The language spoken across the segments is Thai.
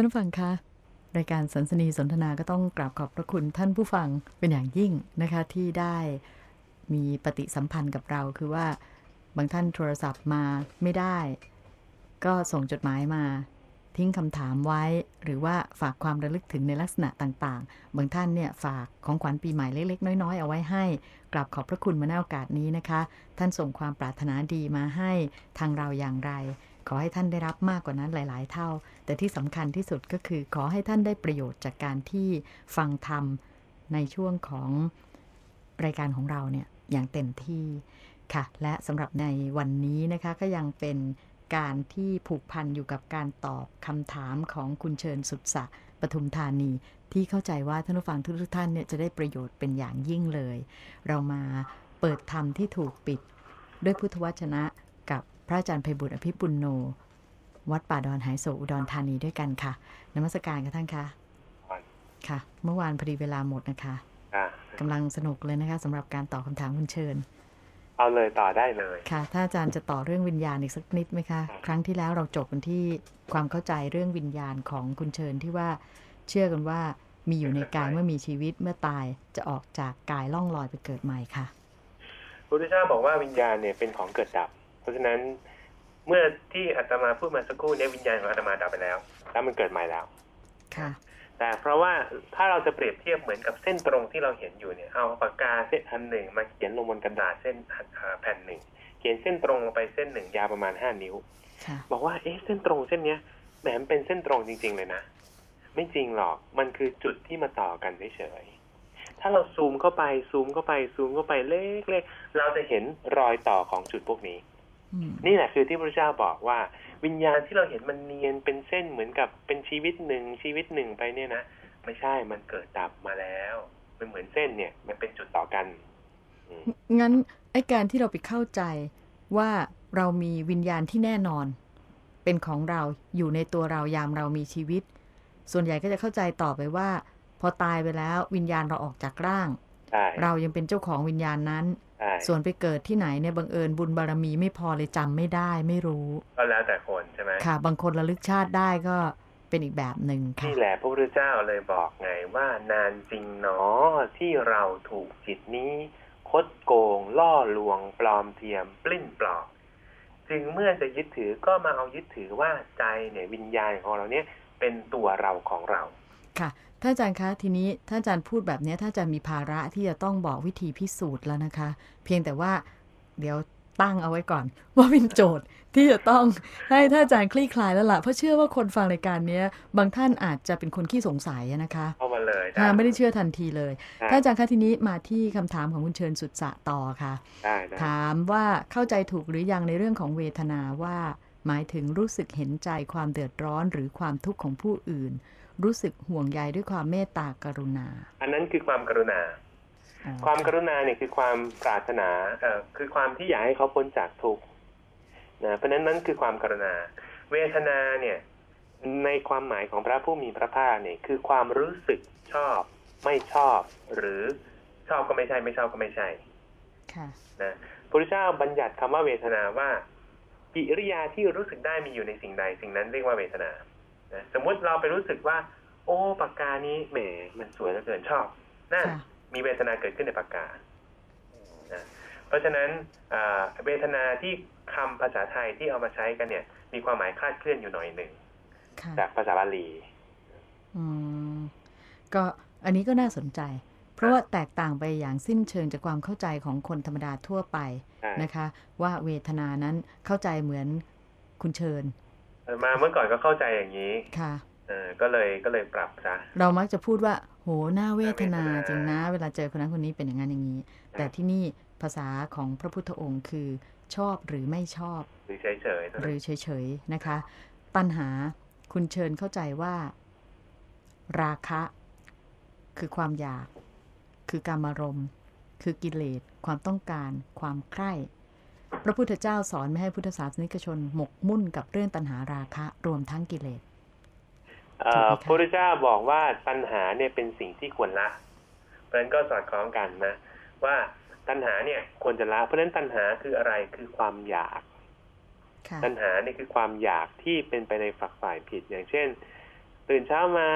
ท่านผู้ฟังคะรายการสันสนีสนทนาก็ต้องกราบขอบพระคุณท่านผู้ฟังเป็นอย่างยิ่งนะคะที่ได้มีปฏิสัมพันธ์กับเราคือว่าบางท่านโทรศัพท์มาไม่ได้ ก็ส่งจดหมายมา ทิ้งคำถามไว้ หรือว่าฝากความระลึกถึงในลักษณะต่างๆ บางท่านเนี่ยฝากของขวัญปีใหม่เล็กๆ น้อยๆ เอาไว้ให้กราบขอบพระคุณมาในโอกาสนี้นะคะ ท่านส่งความปรารถนาดีมาให้ทางเราอย่างไร ขอให้ท่านได้รับมากกว่านั้นหลาย ๆ เท่า แต่ที่สำคัญที่สุดก็คือขอให้ท่านได้ประโยชน์จากการที่ฟังธรรมในช่วงของรายการของเราเนี่ยอย่างเต็มที่ค่ะ และสำหรับในวันนี้นะคะก็ยังเป็นการที่ผูกพันอยู่กับการตอบคำถามของคุณเชิญสุดสะปทุมธานี ที่เข้าใจว่าท่านผู้ฟังทุกท่านเนี่ยจะได้ประโยชน์เป็นอย่างยิ่งเลย เรามาเปิดธรรมที่ถูกปิดด้วยพุทธวจนะ ระอาจารย์ไพบุตรอภิปุณโน วัดป่าดอนหายโศกอุดรธานีด้วยกันค่ะนมัสการกันท่านคะค่ะ เมื่อวานพอดีเวลาหมดนะคะอะกำลังสนุกเลยนะคะสำหรับการตอบคำถามคุณเชิญ เอาเลยต่อได้เลยค่ะ ถ้าอาจารย์จะต่อเรื่องวิญญาณอีกสักนิดไหมคะ ครั้งที่แล้วเราจบกันที่ความเข้าใจเรื่องวิญญาณของคุณเชิญที่ว่าเชื่อกันว่ามีอยู่ในกายเมื่อมีชีวิตเมื่อตายจะออกจากกายล่องลอยไปเกิดใหม่ค่ะพระพุทธเจ้าบอกว่าวิญญาณเนี่ยเป็นของเกิดดับเพ ราะฉะนั้นเมื่อที่อาตมาพูดมาสักครู่เนี้วิญญาณของอาตมาดับไปแล้ว แล้วมันเกิดใหม่แล้วค่ะแต่เพราะว่าถ้าเราจะเปรียบเทียบเหมือนกับเส้นตรงที่เราเห็นอยู่เนี่ยเอาปากกาเส้นอันหนึ่งมาเขียนลงบนกระดาษเส้นอ่าแผ่นหนึ่งเขียนเส้นตรงลงไปเส้นหนึ่งยาวประมาณห้านิ้วค่ะบอกว่าเอ๊ะเส้นตรงเส้นเนี้ยแหมมันเป็นเส้นตรงจริง ๆ เลยนะ ไม่จริงหรอกมันคือจุดที่มาต่อกันเฉยๆถ้าเราซูมเข้าไปซูมเข้าไปซูมเข้าไปเล็กๆเราจะเห็นรอยต่อของจุดพวกนี้อืม นี่แหละคือที่พระเจ้าบอกว่า วิญญาณที่เราเห็นมันเนียนเป็นเส้นเหมือนกับเป็นชีวิตหนึ่งชีวิตหนึ่งไปเนี่ยนะไม่ใช่มันเกิดดับมาแล้ว มันเหมือนเส้นเนี่ย มันเป็นจุดต่อกันอืมงั้นไอ้การที่เราไปเข้าใจว่าเรามีวิญญาณที่แน่นอน เป็นของเราอยู่ในตัวเรายามเรามีชีวิต ส่วนใหญ่ก็จะเข้าใจต่อไปว่า พอตายไปแล้ววิญญาณเราออกจากร่างใช่ เรายังเป็นเจ้าของวิญญาณนั้นใช่ส่วนไปเกิดที่ไหนเนี่ยบังเอิญบุญบารมีไม่พอเลยจำไม่ได้ไม่รู้ ก็แล้วแต่คนใช่ไหมค่ะ บางคนระลึกชาติได้ก็เป็นอีกแบบหนึ่งค่ะนี่แหละพระพุทธเจ้าเลยบอกไงว่านานจริงหนอที่เราถูกจิตนี้คดโกง ล่อลวงปลอมเทียม ปลิ้นปลอก จึงเมื่อจะยึดถือก็มาเอายึดถือว่าใจเนี่ยวิญญาณของเราเนี่ยเป็นตัวเราของเรา ค่ะ ท่านอาจารย์คะทีนี้ท่านอาจารย์พูดแบบนี้ท่านอาจารย์มีภาระที่จะต้องบอกวิธีพิสูจน์แล้วนะคะ เพียงแต่ว่าเดี๋ยวตั้งเอาไว้ก่อน ว่าเป็นโจทย์ที่จะต้องให้ท่านอาจารย์คลี่คลายแล้วล่ะเพราะเชื่อว่าคนฟังรายการเนี้ยบางท่านอาจจะเป็นคนขี้สงสัยอะนะคะเข้ามาเลยอ่าไม่ได้เชื่อทันทีเลยได้ท่านอาจารย์คะทีนี้มาที่คำถามของคุณเชิญสุดสะต่อค่ะได้ได้ถามว่าเข้าใจถูกหรือยังในเรื่องของเวทนาว่า หมายถึงรู้สึกเห็นใจความเดือดร้อนหรือความทุกข์ของผู้อื่น รู้สึกห่วงใยด้วยความเมตตากรุณา อันนั้นคือความกรุณาอ๋อความกรุณาเนี่ยคือความปรารถนาเอ่อคือความที่อยากให้เขาพ้นจากทุกข์นะเพราะฉะนั้นนั่นคือความกรุณา เวทนาเนี่ยในความหมายของพระผู้มีพระภาคเนี่ยคือความรู้สึกชอบ ไม่ชอบ หรือชอบก็ไม่ใช่ ไม่ชอบก็ไม่ใช่ค่ะนะพระพุทธเจ้าบัญญัติคำว่าเวทนาว่ากิริยาที่รู้สึกได้มีอยู่ในสิ่งใด สิ่งนั้นเรียกว่าเวทนา นะสมมุติเราไปรู้สึกว่า โอ้ปากกานี้แหมมันสวยเหลือเกินชอบนั่นค่ะมีเวทนาเกิดขึ้นในปากกานะเพราะฉะนั้นอ่าเวทนาที่คำภาษาไทยที่เอามาใช้กันเนี่ย มีความหมายคลาดเคลื่อนอยู่หน่อยหนึ่งค่ะจากภาษาบาลีอืมก็อันนี้ก็น่าสนใจ เพราะว่าแตกต่างไปอย่างสิ้นเชิงจากความเข้าใจของคนธรรมดาทั่วไปใช่นะคะ ว่าเวทนานั้นเข้าใจเหมือนคุณเชิญ มาเมื่อก่อนก็เข้าใจอย่างนี้ค่ะเออก็เลยก็เลยปรับซะเรามักจะพูดว่า โหหน้าเวทนาน่าเวทนาจริงนะ เวลาเจอคนนั้นคนนี้เป็นอย่างนั้นอย่างนี้ แต่ที่นี่ภาษาของพระพุทธองค์คือชอบหรือไม่ชอบ หรือเฉยเฉยๆเท่าหนั้นรือเฉยๆนะคะตัณหาคุณเชิญเข้าใจว่า ราคะ คือความอยาก คือการมารมณ์คือกิเลส ความต้องการ ความใคร่ พระพุทธเจ้าสอนไม่ให้พุทธศาสนิกชนหมกมุ่นกับเรื่องตัณหาราคะ รวมทั้งกิเลสเอ่อถูกไหมคะพระพุทธเจ้าบอกว่าตัณหาเนี่ยเป็นสิ่งที่ควรละ เพราะฉะนั้นก็สอดคล้องกันนะ ว่าตัณหาเนี่ยควรจะละ เพราะฉะนั้นตัณหาคืออะไรคือความอยากค่ะตัณหาเนี่ยคือความอยากที่เป็นไปในฝักฝ่ายผิดอย่างเช่น ตื่นเช้ามา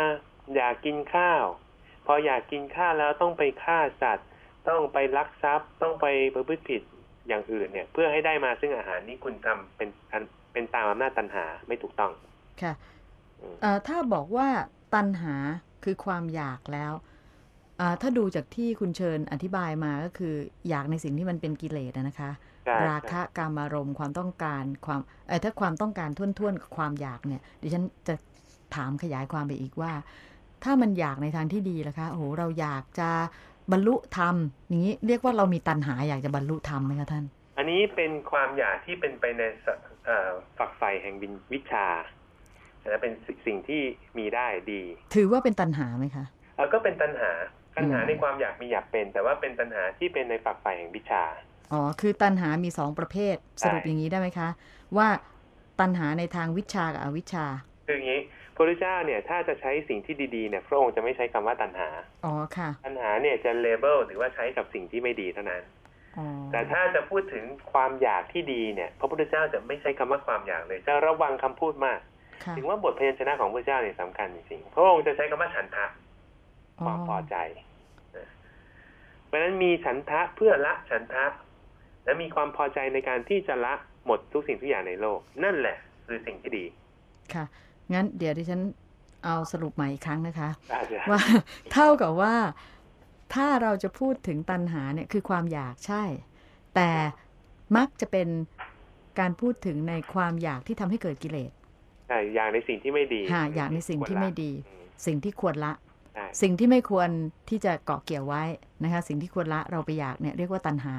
อยากกินข้าว พออยากกินข้าวแล้วต้องไปฆ่าสัตว์ ต้องไปลักทรัพย์ ต้องไปประพฤติผิด อย่างอื่นเนี่ย เพื่อให้ได้มาซึ่งอาหารนี่คุณทำเป็นอันเป็นตามอำนาจตันหาไม่ถูกต้อง ค่ะอืมเอ่อถ้าบอกว่าตัณหาคือความอยากแล้วอ่าถ้าดูจากที่คุณเชิญอธิบายมาก็คือ อยากในสิ่งที่มันเป็นกิเลสอะนะคะใช่ราคะกามารมณ์ความต้องการความเออถ้าความต้องการท่วนๆกับความอยากเนี่ยดิฉันจะถามขยายความไปอีกว่า ถ้ามันอยากในทางที่ดีล่ะคะโอ้โหเราอยากจะ บรรลุธรรมอย่างนี้เรียกว่าเรามีตัณหาอยากจะบรรลุธรรมไหมคะท่าน อันนี้เป็นความอยากที่เป็นไปในสเอ่อฝักใฝ่แห่งวินวิชานะเป็นสิ่งที่มีได้ดี ถือว่าเป็นตัณหาไหมคะเออก็เป็นตัณหาตัณหาอืมในความอยากมีอยากเป็น แต่ว่าเป็นตัณหาที่เป็นในฝักใฝ่แห่งวิชาอ๋อคือตัณหามีสองประเภท สรุปอย่างนี้ได้ไหมคะ ว่าตัณหาในทางวิชากับอวิชชาคืออย่างนี้ พระพุทธเจ้าเนี่ยถ้าจะใช้สิ่งที่ดีๆเนี่ยพระองค์จะไม่ใช้คำว่าตัณหาอ๋อค่ะตัณหาเนี่ยจะเลเบลหรือว่าใช้กับสิ่งที่ไม่ดีเท่านั้นอ๋อแต่ถ้าจะพูดถึงความอยากที่ดีเนี่ย พระพุทธเจ้าจะไม่ใช้คำว่าความอยากเลยจะระวังคำพูดมากค่ะถึงว่าบทพยัญชนะของพระพุทธเจ้าเนี่ยสำคัญจริงๆพระองค์จะใช้คำว่าฉันทะความพอใจนะเพราะฉะนั้นมีฉันทะเพื่อละฉันทะ และมีความพอใจในการที่จะละหมดทุกสิ่งทุกอย่างในโลก นั่นแหละ คือสิ่งที่ดี ค่ะ งั้นเดี๋ยวดิฉันเอาสรุปใหม่อีกครั้งนะคะอาจจะว่าเท่ากับว่าถ้าเราจะพูดถึงตัณหาเนี่ยคือความอยากใช่ แต่มักจะเป็นการพูดถึงในความอยากที่ทำให้เกิดกิเลสใช่อย่างในสิ่งที่ไม่ดีค่ะอยากในสิ่งที่ไม่ดีอืมสิ่งที่ควรละใช่สิ่งที่ไม่ควรที่จะเกาะเกี่ยวไว้นะคะ สิ่งที่ควรละเราไปอยากเนี่ยเรียกว่าตัณหา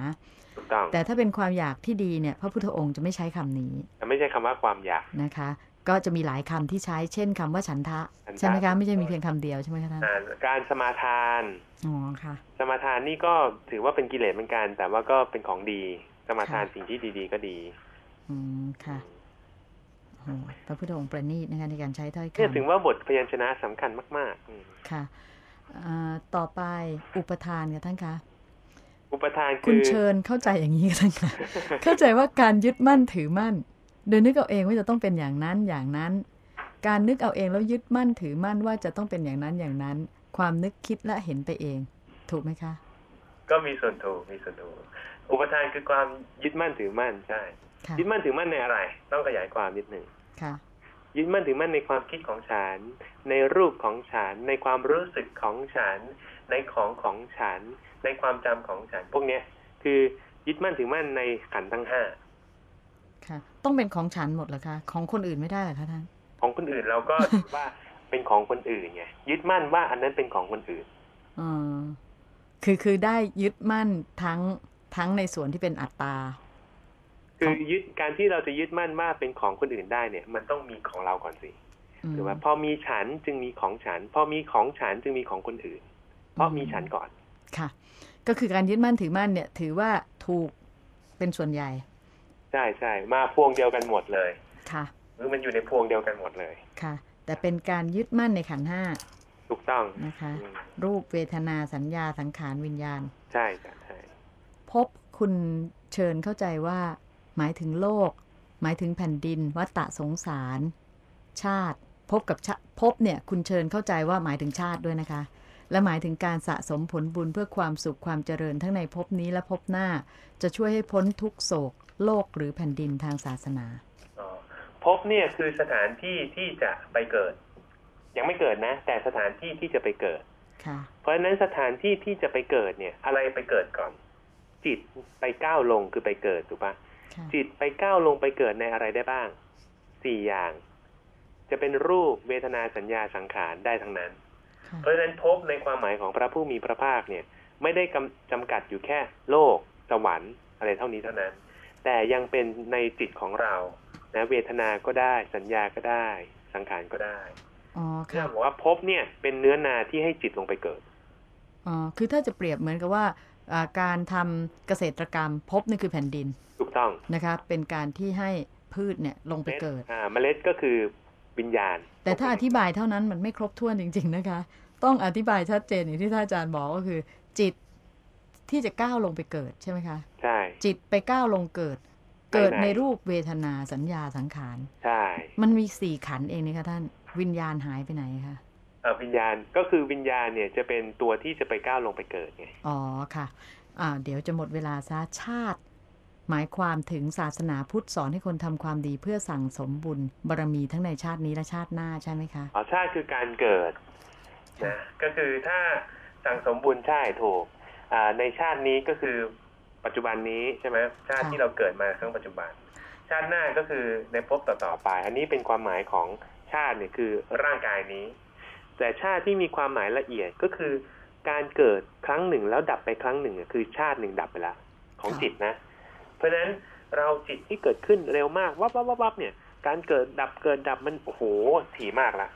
ถูกต้องแต่ถ้าเป็นความอยากที่ดีเนี่ยพระพุทธองค์จะไม่ใช้คำนี้แต่ไม่ใช่คำว่าความอยากนะคะ ก็จะมีหลายคำที่ใช้เช่นคำว่าฉันทะฉันทะ ใช่ไหมคะไม่ใช่มีเพียงคำเดียวใช่ไหมคะท่านอ่าการสมาทานอ๋อค่ะ สมาทานนี่ก็ถือว่าเป็นกิเลสเหมือนกัน แต่ว่าก็เป็นของดี สมาทานค่ะสิ่งที่ดี ๆ ก็ดี อืมค่ะโอ้พระพุทธองค์ประณีตนะคะในการใช้ถ้อยเนี่ยถึงคำว่าบทพยัญชนะสำคัญมากๆอืมค่ะอ่าต่อไปอุปทานค่ะท่านคะอุปทานคุคืณอเชิญเข้าใจอย่างนี้ค่ะท่านคะเข้าใจว่าการยึดมั่นถือมั่น โดยนึกเอาเองว่าจะต้องเป็นอย่างนั้นอย่างนั้น การนึกเอาเองแล้วยึดมั่นถือมั่นว่าจะต้องเป็นอย่างนั้นอย่างนั้น ความนึกคิดและเห็นไปเอง ถูกไหมคะ ก็มีส่วนถูกมีส่วนถูกอุปทานคือความยึดมั่นถือมั่นใช่ค่ะยึดมั่นถือมั่นในอะไร ต้องขยายความนิดหนึ่งค่ะยึดมั่นถือมั่นในความคิดของฉัน ในรูปของฉัน ในความรู้สึกของฉัน ในของของฉัน ในความจำของฉัน พวกเนี้ยคือยึดมั่นถือมั่นในขันธ์ทั้งห้า ค่ะ ต้องเป็นของฉันหมดเหรอคะ ของคนอื่นไม่ได้เหรอคะท่าน ของคนอื่นเราก็ถือว่าเป็นของคนอื่นไงยึดมั่นว่าอันนั้นเป็นของคนอื่นอ๋อคือคือได้ยึดมั่นทั้งทั้งในส่วนที่เป็นอัตตา คือยึดการที่เราจะยึดมั่นว่าเป็นของคนอื่นได้เนี่ย มันต้องมีของเราก่อนสิอืมหรือว่าพอมีฉันจึงมีของฉัน พอมีของฉันจึงมีของคนอื่น เพราะมีฉันก่อน ค่ะ ก็คือการยึดมั่นถือมั่นเนี่ย ถือว่าถูกเป็นส่วนใหญ่ใช่ใช่มาพวงเดียวกันหมดเลยค่ะหรือมันอยู่ในพวงเดียวกันหมดเลยค่ะ แต่เป็นการยึดมั่นในขันธ์ห้าถูกต้องนะคะอืมรูปเวทนาสัญญาสังขารวิญญาณ ใช่จ้ะใช่พบคุณเชิญเข้าใจว่า หมายถึงโลก หมายถึงแผ่นดิน วัฏฏะสงสาร ชาติพบกับชาพบเนี่ย คุณเชิญเข้าใจว่าหมายถึงชาติด้วยนะคะ และหมายถึงการสะสมผลบุญเพื่อความสุขความเจริญทั้งในภพนี้และภพหน้า จะช่วยให้พ้นทุกโศก โลกหรือแผ่นดินทางศาสนาอ๋อภพเนี่ยคือสถานที่ที่จะไปเกิด ยังไม่เกิดนะ แต่สถานที่ที่จะไปเกิดค่ะเพราะฉะนั้นสถานที่ที่จะไปเกิดเนี่ย อะไรไปเกิดก่อน จิตไปก้าวลงคือไปเกิดถูกปะค่ะจิตไปก้าวลงไปเกิดในอะไรได้บ้างสี่อย่าง จะเป็นรูปเวทนาสัญญาสังขารได้ทั้งนั้นค่ะเพราะฉะนั้นภพในความหมายของพระผู้มีพระภาคเนี่ย ไม่ได้กำจำกัดอยู่แค่โลกสวรรค์อะไรเท่านี้เท่านั้น แต่ยังเป็นในจิตของเรานะเวทนาก็ได้สัญญาก็ได้ สังขารก็ได้อ๋อเนื่ค่ะองบอกว่าภพเนี่ยเป็นเนื้อนาที่ให้จิตลงไปเกิดอ๋อคือถ้าจะเปรียบเหมือนกับว่าอ่าการทำเกษตรกรรมพบนี่คือแผ่นดิน ถูกต้องนะคะ เป็นการที่ให้พืชเนี่ยลงไปเกิดอ่าเมล็ดก็คือวิญญาณ แต่ถ้าอธิบายเท่านั้นมันไม่ครบถ้วนจริง ๆ นะคะ ต้องอธิบายชัดเจนอย่างที่ท่านอาจารย์บอกก็คือ จิต ที่จะก้าวลงไปเกิดใช่ไหมคะ ใช่ จิตไปก้าวลงเกิด เกิดไหนๆในรูปเวทนาสัญญาสังขาร ใช่ มันมีสี่ขันธ์เองนะคะท่าน วิญญาณหายไปไหนคะเอ่อวิญญาณก็คือวิญญาณเนี่ยจะเป็นตัวที่จะไปก้าวลงไปเกิดไง อ๋อค่ะอ่าเดี๋ยวจะหมดเวลาซะชาติ หมายความถึงศาสนาพุทธสอนให้คนทำความดีเพื่อสั่งสมบุญบารมีทั้งในชาตินี้และชาติหน้าใช่ไหมคะ อ๋อชาติคือการเกิดนะก็คือถ้าสั่งสมบุญใช่ถูกอ่า ในชาตินี้ก็คือปัจจุบันนี้ใช่ไหมชาติค่ะที่เราเกิดมาครั้งปัจจุบัน ชาติหน้าก็คือในภพต่อๆไป อันนี้เป็นความหมายของชาติเนี่ยคือร่างกายนี้ แต่ชาติที่มีความหมายละเอียดก็คือ การเกิดครั้งหนึ่งแล้วดับไปครั้งหนึ่งอะคือชาติหนึ่งดับไปแล้วของจิตนะ เพราะฉะนั้นเราจิตที่เกิดขึ้นเร็วมากวับวับวับวับเนี่ย การเกิดดับเกิดดับมันโอ้โหถี่มากละ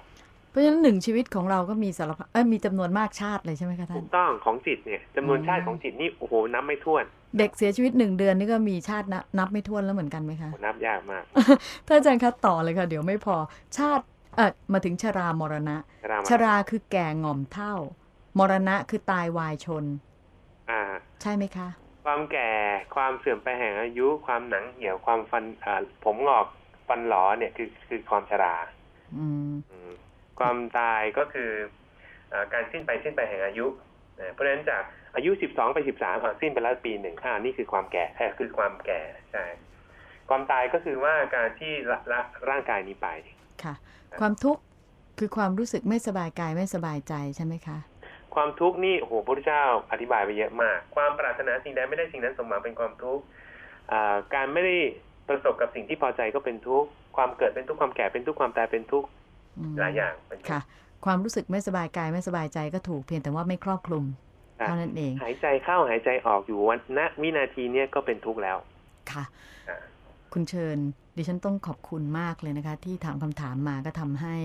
เพราะฉะนั้นหนึ่งชีวิตของเราก็มีสารพัดเอ้ยมีจำนวนมากชาติเลยใช่ไหมคะท่าถูนกต้องของจิตเนี่ยจำนวนอืมชาติของจิตนี่โอ้โหนับไม่ถ้วน เด็กเสียชีวิตหนึ่งเดือนนี่ก็มีชาตินับนับไม่ถ้วนแล้วเหมือนกันไหมคะโอ้นับยากมากท่านอาจารย์คะต่อเลยค่ะ เดี๋ยวไม่พอชาติเออมาถึงชรามรณะรามาชราคือแก่ง่อมเท่า มรณะคือตายวายชน อ่า ใช่ไหมคะ ความแก่ความเสื่อมไปแห่งอายุความหนังเหี่ยวความฟันอ่าผมงอกฟันหลอเนี่ยคือคือความชรา อืมอืม ความตายก็คืออาการสิ้นไปสิ้นไปแห่งอายุนะเพราะฉะนั้นจากอายุสิบสองไปสิบสามสิ้นไปแล้วปีหนึ่งอ่านี่คือความแก่เอ่อคือความแก่ใช่ความตายก็คือว่าการที่ละละร่างกายนี้ไปค่ะ ความทุกข์คือความรู้สึกไม่สบายกายไม่สบายใจใช่ไหมคะ ความทุกข์นี่โอ้โหพระพุทธเจ้าอธิบายไปเยอะมาก ความปรารถนาสิ่งใดไม่ได้สิ่งนั้นสมหวังเป็นความทุกข์อ่าการไม่ได้ประสบกับสิ่งที่พอใจก็เป็นทุกข์ความเกิดเป็นทุกข์ความแก่เป็นทุกข์ความตายเป็นทุกข์อืม หลายอย่างเป็นทุกข์ค่ะ ความรู้สึกไม่สบายกายไม่สบายใจก็ถูกเพียงแต่ว่าไม่ครอบคลุมอะเท่านั้นเอง หายใจเข้าหายใจออกอยู่วันณวินาทีเนี้ยก็เป็นทุกข์แล้วค่ะอ่าคุณเชิญ ดิฉันต้องขอบคุณมากเลยนะคะ ที่ถามคำถามมาก็ทำให้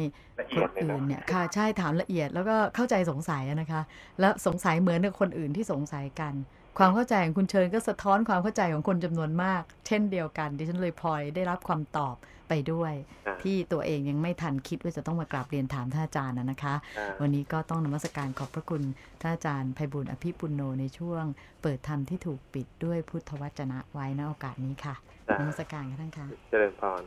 ละคเอียดนเลยอื่นเนาะเนี่ยค่ะใช่ถามละเอียดแล้วก็เข้าใจสงสัยนะคะ แล้วสงสัยเหมือนกับคนอื่นที่สงสัยกัน ความเข้าใจของคุณเชิญก็สะท้อนความเข้าใจของคนจำนวนมาก เช่นเดียวกัน ดิฉันเลยพลอยได้รับความตอบไปด้วยอ่าที่ตัวเองยังไม่ทันคิดว่าจะต้องมากราบเรียนถามท่านอาจารย์นะนะคะอ่าวันนี้ก็ต้องนมัสการขอบพระคุณท่านอาจารย์ไพบุญอภิปุโนในช่วง เปิดธรรมที่ถูกปิดด้วยพุทธวจนะไว้ณโอกาสนี้ค่ะอ่า นมัสการค่ะท่านคะเจริญพร